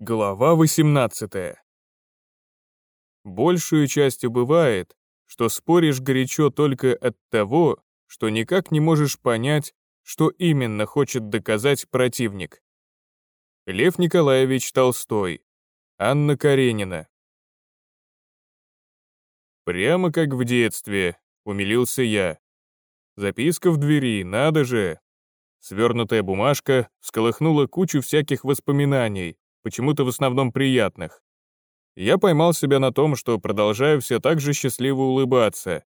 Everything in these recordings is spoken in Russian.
Глава 18. Большую частью бывает, что споришь горячо только от того, что никак не можешь понять, что именно хочет доказать противник. Лев Николаевич Толстой. Анна Каренина. Прямо как в детстве, умилился я. Записка в двери, надо же. Свернутая бумажка всколыхнула кучу всяких воспоминаний, почему-то в основном приятных. Я поймал себя на том, что продолжаю все так же счастливо улыбаться.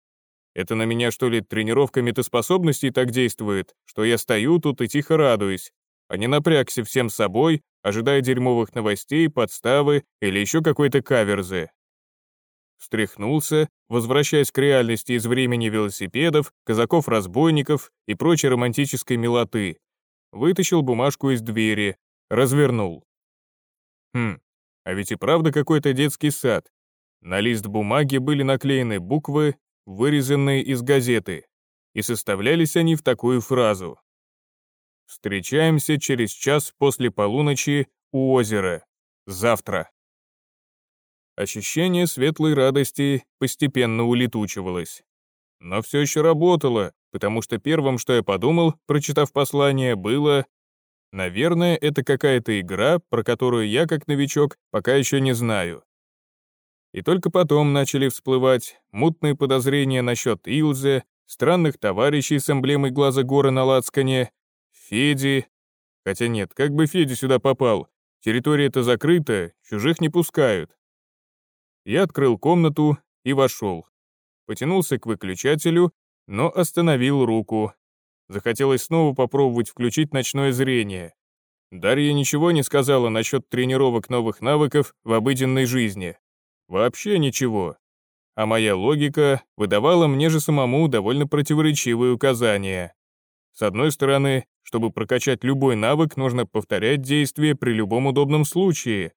Это на меня, что ли, тренировка метаспособностей так действует, что я стою тут и тихо радуюсь, а не напрягся всем собой, ожидая дерьмовых новостей, подставы или еще какой-то каверзы. Встряхнулся, возвращаясь к реальности из времени велосипедов, казаков-разбойников и прочей романтической милоты. Вытащил бумажку из двери, развернул. Хм, а ведь и правда какой-то детский сад. На лист бумаги были наклеены буквы, вырезанные из газеты, и составлялись они в такую фразу. «Встречаемся через час после полуночи у озера. Завтра». Ощущение светлой радости постепенно улетучивалось. Но все еще работало, потому что первым, что я подумал, прочитав послание, было Наверное, это какая-то игра, про которую я, как новичок, пока еще не знаю. И только потом начали всплывать мутные подозрения насчет Илзе, странных товарищей с эмблемой глаза гора на лацкане, Феди. Хотя нет, как бы Феди сюда попал? Территория-то закрыта, чужих не пускают. Я открыл комнату и вошел. Потянулся к выключателю, но остановил руку, Захотелось снова попробовать включить ночное зрение. Дарья ничего не сказала насчет тренировок новых навыков в обыденной жизни. Вообще ничего. А моя логика выдавала мне же самому довольно противоречивые указания. С одной стороны, чтобы прокачать любой навык, нужно повторять действия при любом удобном случае.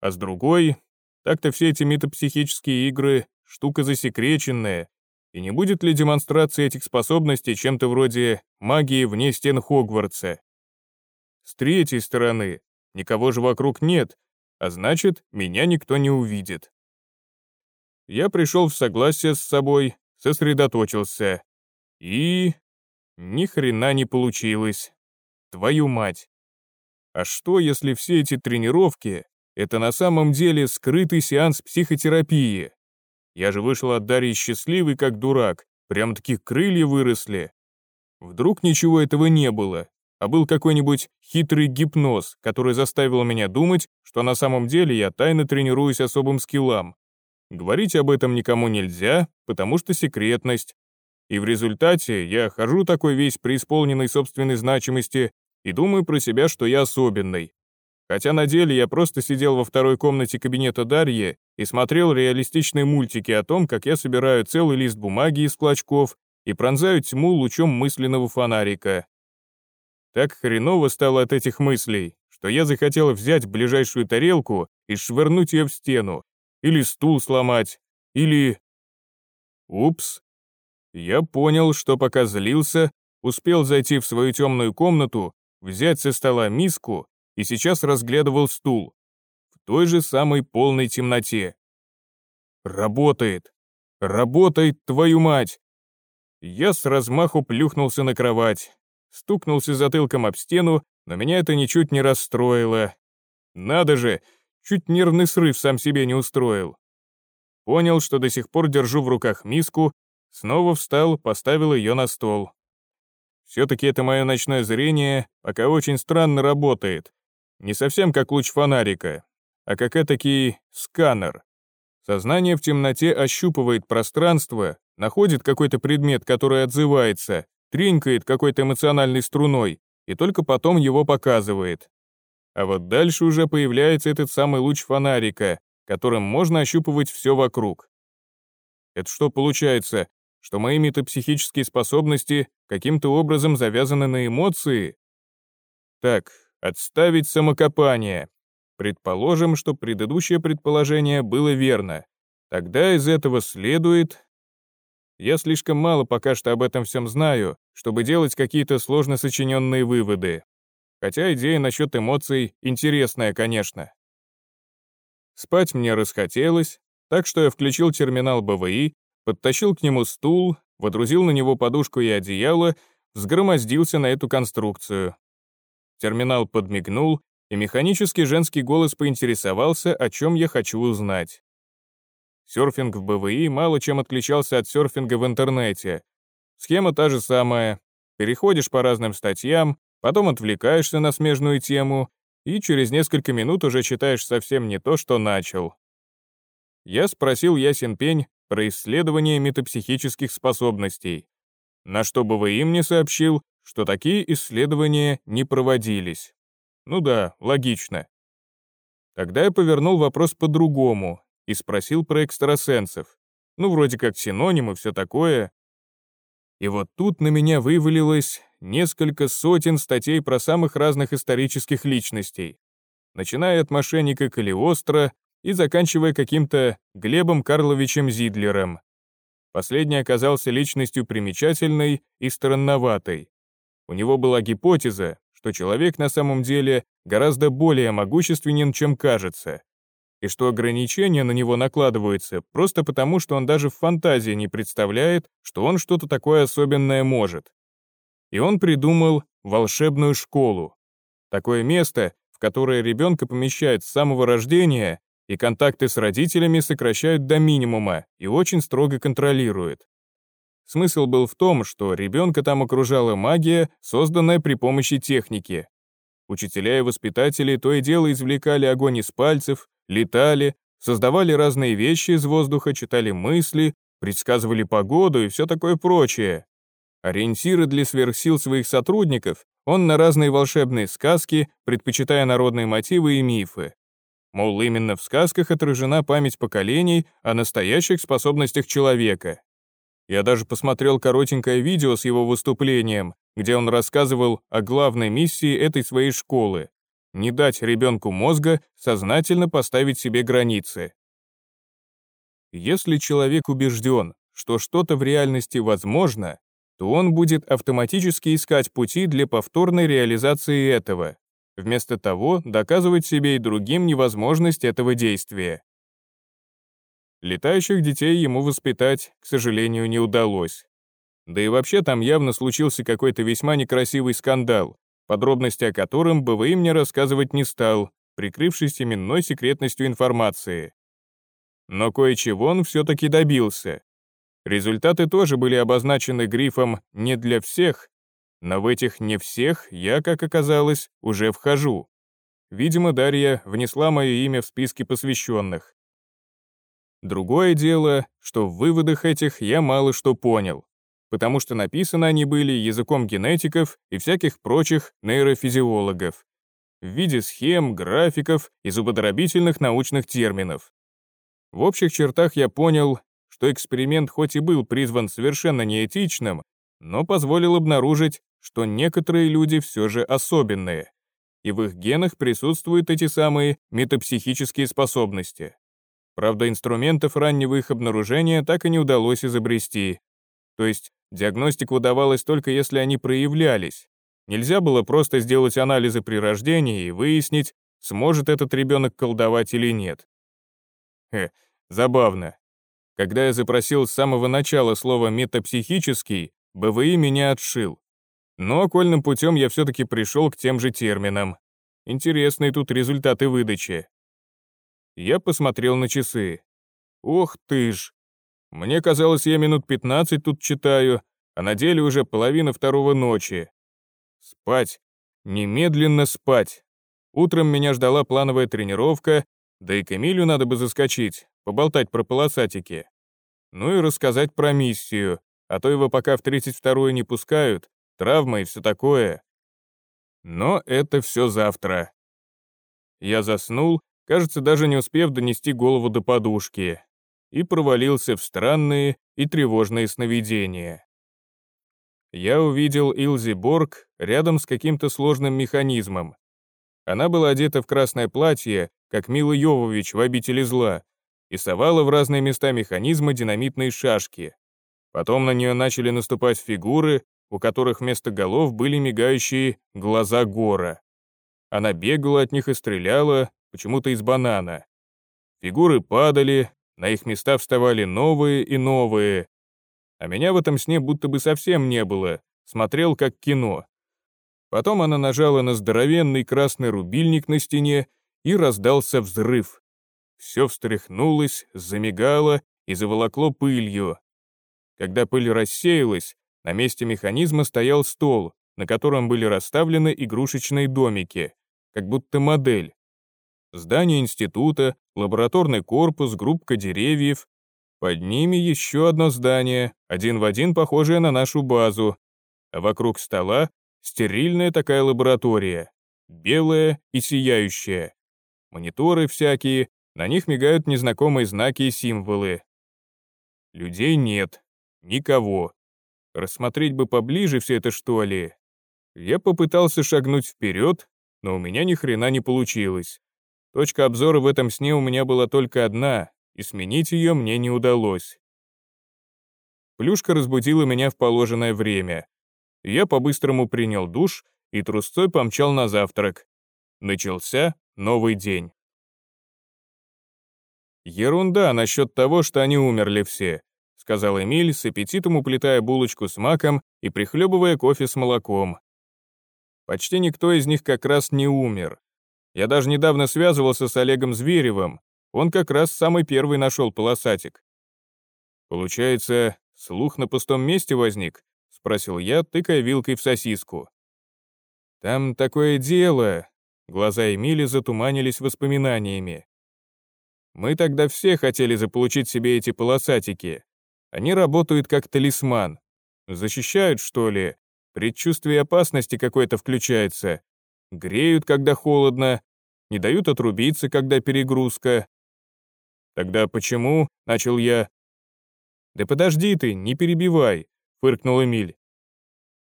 А с другой, так-то все эти метапсихические игры — штука засекреченная, и не будет ли демонстрация этих способностей чем-то вроде магии вне стен Хогвартса? С третьей стороны, никого же вокруг нет, а значит, меня никто не увидит. Я пришел в согласие с собой, сосредоточился. И... ни хрена не получилось. Твою мать. А что, если все эти тренировки — это на самом деле скрытый сеанс психотерапии? Я же вышел от Дарьи счастливый, как дурак, прям таких крылья выросли. Вдруг ничего этого не было, а был какой-нибудь хитрый гипноз, который заставил меня думать, что на самом деле я тайно тренируюсь особым скиллам. Говорить об этом никому нельзя, потому что секретность. И в результате я хожу такой весь преисполненной собственной значимости и думаю про себя, что я особенный. Хотя на деле я просто сидел во второй комнате кабинета Дарьи и смотрел реалистичные мультики о том, как я собираю целый лист бумаги из клочков и пронзаю тьму лучом мысленного фонарика. Так хреново стало от этих мыслей, что я захотел взять ближайшую тарелку и швырнуть ее в стену, или стул сломать, или... Упс. Я понял, что пока злился, успел зайти в свою темную комнату, взять со стола миску и сейчас разглядывал стул. Той же самой полной темноте. Работает. Работает, твою мать! Я с размаху плюхнулся на кровать, стукнулся затылком об стену, но меня это ничуть не расстроило. Надо же, чуть нервный срыв сам себе не устроил. Понял, что до сих пор держу в руках миску, снова встал, поставил ее на стол. Все-таки это мое ночное зрение пока очень странно работает, не совсем как луч фонарика, а как этакий сканер. Сознание в темноте ощупывает пространство, находит какой-то предмет, который отзывается, тринкает какой-то эмоциональной струной и только потом его показывает. А вот дальше уже появляется этот самый луч фонарика, которым можно ощупывать все вокруг. Это что получается, что мои метапсихические способности каким-то образом завязаны на эмоции? Так, Отставить самокопание. Предположим, что предыдущее предположение было верно. Тогда из этого следует... Я слишком мало пока что об этом всем знаю, чтобы делать какие-то сложно сочиненные выводы. Хотя идея насчет эмоций интересная, конечно. Спать мне расхотелось, так что я включил терминал БВИ, подтащил к нему стул, водрузил на него подушку и одеяло, взгромоздился на эту конструкцию. Терминал подмигнул, и механический женский голос поинтересовался, о чем я хочу узнать. Серфинг в БВИ мало чем отличался от серфинга в интернете. Схема та же самая. Переходишь по разным статьям, потом отвлекаешься на смежную тему, и через несколько минут уже читаешь совсем не то, что начал. Я спросил Ясен Пень про исследование метапсихических способностей, на что БВИ мне сообщил, что такие исследования не проводились. Ну да, логично. Тогда я повернул вопрос по-другому и спросил про экстрасенсов. Ну, вроде как синоним и все такое. И вот тут на меня вывалилось несколько сотен статей про самых разных исторических личностей, начиная от мошенника Калиостро и заканчивая каким-то Глебом Карловичем Зидлером. Последний оказался личностью примечательной и странноватой. У него была гипотеза, что человек на самом деле гораздо более могущественен, чем кажется, и что ограничения на него накладываются просто потому, что он даже в фантазии не представляет, что он что-то такое особенное может. И он придумал волшебную школу. Такое место, в которое ребенка помещают с самого рождения, и контакты с родителями сокращают до минимума и очень строго контролируют. Смысл был в том, что ребенка там окружала магия, созданная при помощи техники. Учителя и воспитатели то и дело извлекали огонь из пальцев, летали, создавали разные вещи из воздуха, читали мысли, предсказывали погоду и все такое прочее. Ориентиры для сверхсил своих сотрудников он на разные волшебные сказки, предпочитая народные мотивы и мифы. Мол, именно в сказках отражена память поколений о настоящих способностях человека. Я даже посмотрел коротенькое видео с его выступлением, где он рассказывал о главной миссии этой своей школы — не дать ребенку мозга сознательно поставить себе границы. Если человек убежден, что что-то в реальности возможно, то он будет автоматически искать пути для повторной реализации этого, вместо того доказывать себе и другим невозможность этого действия. Летающих детей ему воспитать, к сожалению, не удалось. Да и вообще там явно случился какой-то весьма некрасивый скандал, подробности о котором БВИ мне рассказывать не стал, прикрывшись именной секретностью информации. Но кое-чего он все-таки добился. Результаты тоже были обозначены грифом «не для всех», но в этих «не всех» я, как оказалось, уже вхожу. Видимо, Дарья внесла мое имя в списки посвященных. Другое дело, что в выводах этих я мало что понял, потому что написаны они были языком генетиков и всяких прочих нейрофизиологов, в виде схем, графиков и зубодробительных научных терминов. В общих чертах я понял, что эксперимент хоть и был призван совершенно неэтичным, но позволил обнаружить, что некоторые люди все же особенные, и в их генах присутствуют эти самые метапсихические способности. Правда, инструментов раннего их обнаружения так и не удалось изобрести. То есть диагностика удавалась только если они проявлялись. Нельзя было просто сделать анализы при рождении и выяснить, сможет этот ребенок колдовать или нет. Хе, забавно. Когда я запросил с самого начала слово «метапсихический», БВИ меня отшил. Но окольным путем я все-таки пришел к тем же терминам. Интересные тут результаты выдачи. Я посмотрел на часы. Ох ты ж. Мне казалось, я минут 15 тут читаю, а на деле уже половина второго ночи. Спать. Немедленно спать. Утром меня ждала плановая тренировка, да и к Эмилю надо бы заскочить, поболтать про полосатики. Ну и рассказать про миссию, а то его пока в 32-ю не пускают, травма и все такое. Но это все завтра. Я заснул, кажется, даже не успев донести голову до подушки, и провалился в странные и тревожные сновидения. Я увидел Илзи Борг рядом с каким-то сложным механизмом. Она была одета в красное платье, как Мила Йовович в «Обители зла», и совала в разные места механизма динамитные шашки. Потом на нее начали наступать фигуры, у которых вместо голов были мигающие глаза гора. Она бегала от них и стреляла, почему-то из банана. Фигуры падали, на их места вставали новые и новые. А меня в этом сне будто бы совсем не было, смотрел как кино. Потом она нажала на здоровенный красный рубильник на стене, и раздался взрыв. Все встряхнулось, замигало и заволокло пылью. Когда пыль рассеялась, на месте механизма стоял стол, на котором были расставлены игрушечные домики, как будто модель. Здание института, лабораторный корпус, группка деревьев. Под ними еще одно здание, один в один похожее на нашу базу. А вокруг стола стерильная такая лаборатория, белая и сияющая. Мониторы всякие, на них мигают незнакомые знаки и символы. Людей нет, никого. Рассмотреть бы поближе все это, что ли. Я попытался шагнуть вперед, но у меня ни хрена не получилось. Точка обзора в этом сне у меня была только одна, и сменить ее мне не удалось. Плюшка разбудила меня в положенное время. Я по-быстрому принял душ и трусцой помчал на завтрак. Начался новый день. «Ерунда насчет того, что они умерли все», сказал Эмиль, с аппетитом уплетая булочку с маком и прихлебывая кофе с молоком. Почти никто из них как раз не умер. Я даже недавно связывался с Олегом Зверевым, он как раз самый первый нашел полосатик. Получается, слух на пустом месте возник? Спросил я, тыкая вилкой в сосиску. Там такое дело. Глаза Эмили затуманились воспоминаниями. Мы тогда все хотели заполучить себе эти полосатики. Они работают как талисман. Защищают, что ли, Предчувствие опасности какое-то включается. Греют, когда холодно, не дают отрубиться, когда перегрузка. Тогда почему, начал я. Да подожди ты, не перебивай, фыркнул Эмиль.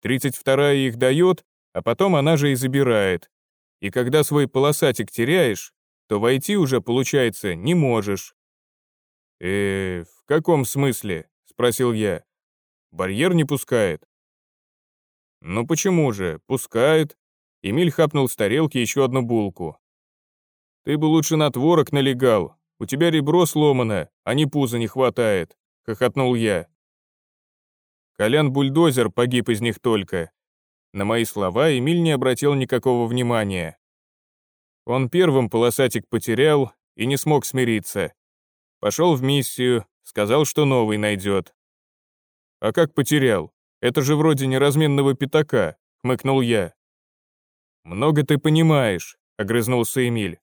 Тридцать вторая их дает, а потом она же и забирает. И когда свой полосатик теряешь, то войти уже, получается, не можешь. «Э, в каком смысле?» — спросил я. «Барьер не пускает?» «Ну почему же? Пускает». Эмиль хапнул с тарелки еще одну булку. «Ты бы лучше на творог налегал. У тебя ребро сломано, а не пуза не хватает», — хохотнул я. Колян-бульдозер погиб из них только. На мои слова Эмиль не обратил никакого внимания. Он первым полосатик потерял и не смог смириться. Пошел в миссию, сказал, что новый найдет. А как потерял? Это же вроде неразменного пятака», — хмыкнул я. «Много ты понимаешь», — огрызнулся Эмиль.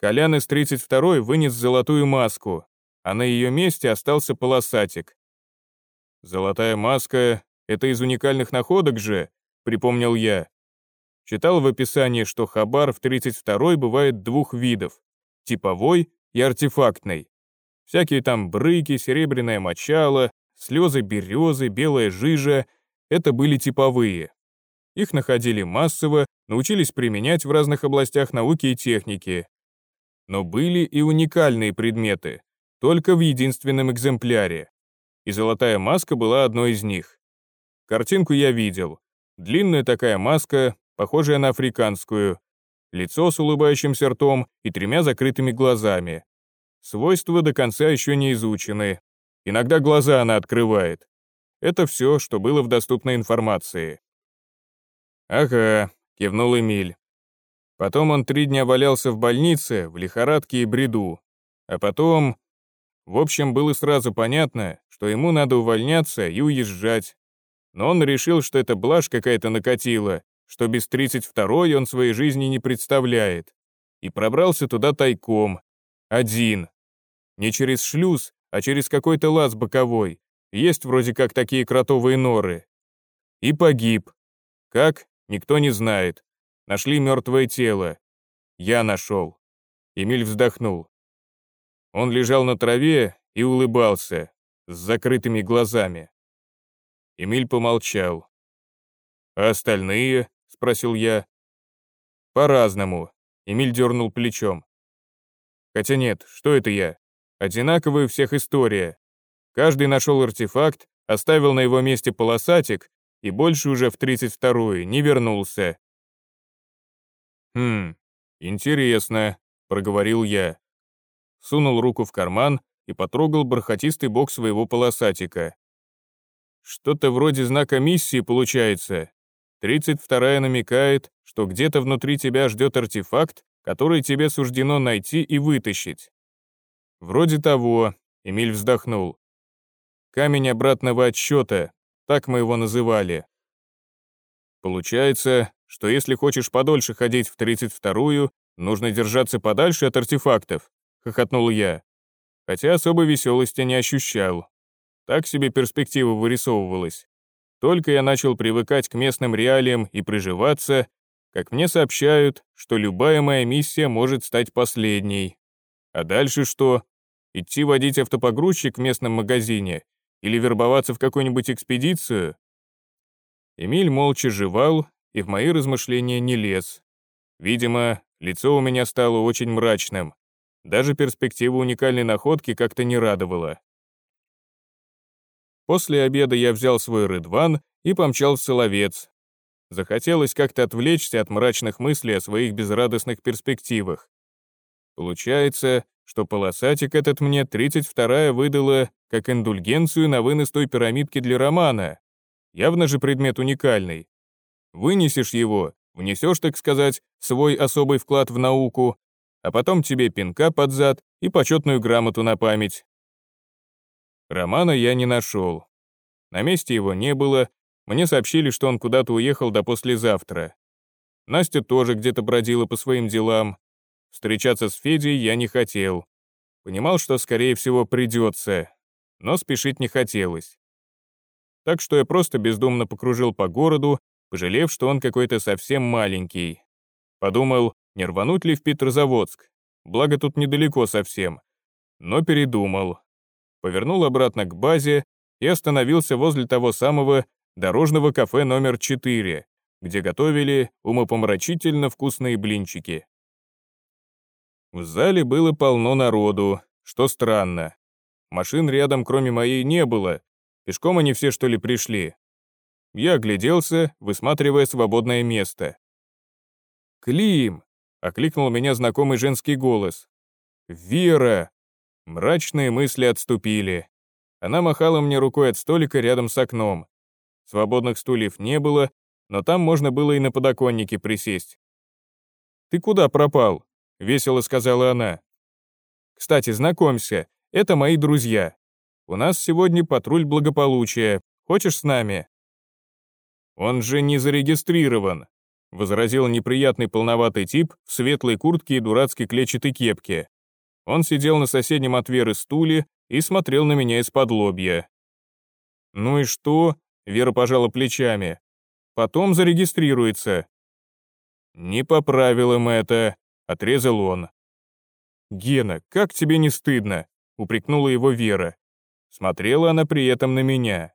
Колян из 32-й вынес золотую маску, а на ее месте остался полосатик. «Золотая маска — это из уникальных находок же», — припомнил я. Читал в описании, что хабар в 32-й бывает двух видов — типовой и артефактный. Всякие там брыки, серебряное мочало, слезы березы, белая жижа — это были типовые. Их находили массово, научились применять в разных областях науки и техники. Но были и уникальные предметы, только в единственном экземпляре. И золотая маска была одной из них. Картинку я видел. Длинная такая маска, похожая на африканскую, лицо с улыбающимся ртом и тремя закрытыми глазами. Свойства до конца еще не изучены, Иногда глаза она открывает. Это все, что было в доступной информации. «Ага», — кивнул Эмиль. Потом он три дня валялся в больнице, в лихорадке и бреду. А потом... В общем, было сразу понятно, что ему надо увольняться и уезжать. Но он решил, что это блажь какая-то накатила, что без 32-й он своей жизни не представляет. И пробрался туда тайком. Один. Не через шлюз, а через какой-то лаз боковой. Есть вроде как такие кротовые норы. И погиб. Как? Никто не знает. Нашли мертвое тело. Я нашел. Эмиль вздохнул. Он лежал на траве и улыбался, с закрытыми глазами. Эмиль помолчал. «А остальные?» — спросил я. «По-разному», — Эмиль дернул плечом. «Хотя нет, что это я? Одинаковая у всех история. Каждый нашел артефакт, оставил на его месте полосатик и больше уже в 32-ю не вернулся. «Хм, интересно», — проговорил я. сунул руку в карман и потрогал бархатистый бок своего полосатика. Что-то вроде знака миссии получается. 32-я намекает, что где-то внутри тебя ждет артефакт, который тебе суждено найти и вытащить. Вроде того, Эмиль вздохнул. Камень обратного отсчета, так мы его называли. Получается, что если хочешь подольше ходить в 32-ю, нужно держаться подальше от артефактов, хохотнул я. Хотя особой веселости не ощущал. Так себе перспектива вырисовывалась. Только я начал привыкать к местным реалиям и приживаться, как мне сообщают, что любая моя миссия может стать последней. А дальше что? Идти водить автопогрузчик в местном магазине или вербоваться в какую-нибудь экспедицию? Эмиль молча жевал и в мои размышления не лез. Видимо, лицо у меня стало очень мрачным. Даже перспектива уникальной находки как-то не радовала. После обеда я взял свой рыдван и помчал в Соловец. Захотелось как-то отвлечься от мрачных мыслей о своих безрадостных перспективах. Получается, что полосатик этот мне 32-я выдала как индульгенцию на вынос той пирамидки для романа. Явно же предмет уникальный. Вынесешь его, внесешь, так сказать, свой особый вклад в науку, а потом тебе пинка под зад и почетную грамоту на память. Романа я не нашел. На месте его не было, мне сообщили, что он куда-то уехал до послезавтра. Настя тоже где-то бродила по своим делам. Встречаться с Федей я не хотел. Понимал, что, скорее всего, придется, но спешить не хотелось. Так что я просто бездумно покружил по городу, пожалев, что он какой-то совсем маленький. Подумал, не рвануть ли в Петрозаводск, благо тут недалеко совсем. Но передумал повернул обратно к базе и остановился возле того самого дорожного кафе номер 4, где готовили умопомрачительно вкусные блинчики. В зале было полно народу, что странно. Машин рядом, кроме моей, не было. Пешком они все, что ли, пришли. Я огляделся, высматривая свободное место. «Клим!» — окликнул меня знакомый женский голос. «Вера!» Мрачные мысли отступили. Она махала мне рукой от столика рядом с окном. Свободных стульев не было, но там можно было и на подоконнике присесть. «Ты куда пропал?» — весело сказала она. «Кстати, знакомься, это мои друзья. У нас сегодня патруль благополучия. Хочешь с нами?» «Он же не зарегистрирован», — возразил неприятный полноватый тип в светлой куртке и дурацкой клетчатой кепке. Он сидел на соседнем от Веры стуле и смотрел на меня из-под лобья. «Ну и что?» — Вера пожала плечами. «Потом зарегистрируется». «Не по правилам это», — отрезал он. «Гена, как тебе не стыдно?» — упрекнула его Вера. Смотрела она при этом на меня.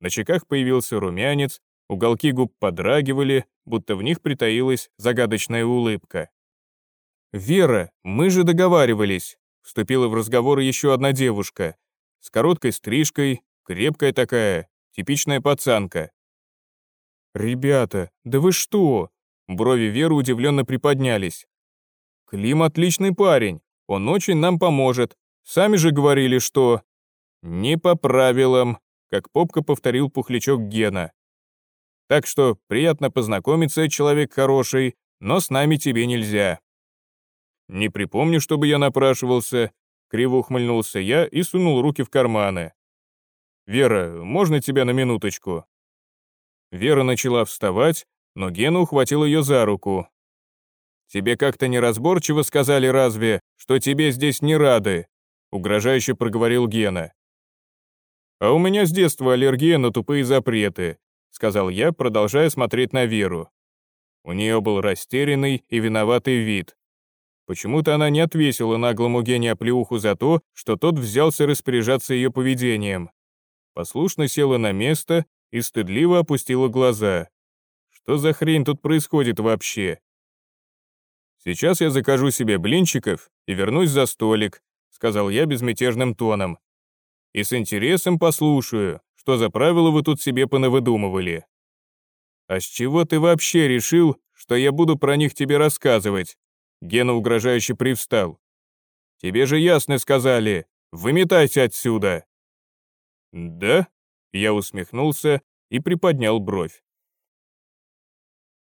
На щеках появился румянец, уголки губ подрагивали, будто в них притаилась загадочная улыбка. «Вера, мы же договаривались», — вступила в разговор еще одна девушка. С короткой стрижкой, крепкая такая, типичная пацанка. «Ребята, да вы что?» Брови Веры удивленно приподнялись. «Клим отличный парень, он очень нам поможет. Сами же говорили, что...» «Не по правилам», как попка повторил пухлячок Гена. «Так что приятно познакомиться, человек хороший, но с нами тебе нельзя». «Не припомню, чтобы я напрашивался», — криво ухмыльнулся я и сунул руки в карманы. «Вера, можно тебя на минуточку?» Вера начала вставать, но Гена ухватил ее за руку. «Тебе как-то неразборчиво сказали разве, что тебе здесь не рады?» — угрожающе проговорил Гена. «А у меня с детства аллергия на тупые запреты», — сказал я, продолжая смотреть на Веру. У нее был растерянный и виноватый вид. Почему-то она не отвесила наглому Гене оплеуху за то, что тот взялся распоряжаться ее поведением. Послушно села на место и стыдливо опустила глаза. Что за хрень тут происходит вообще? «Сейчас я закажу себе блинчиков и вернусь за столик», сказал я безмятежным тоном. «И с интересом послушаю, что за правила вы тут себе понавыдумывали». «А с чего ты вообще решил, что я буду про них тебе рассказывать?» Гена угрожающе привстал. Тебе же ясно сказали, выметайся отсюда!» «Да?» — я усмехнулся и приподнял бровь.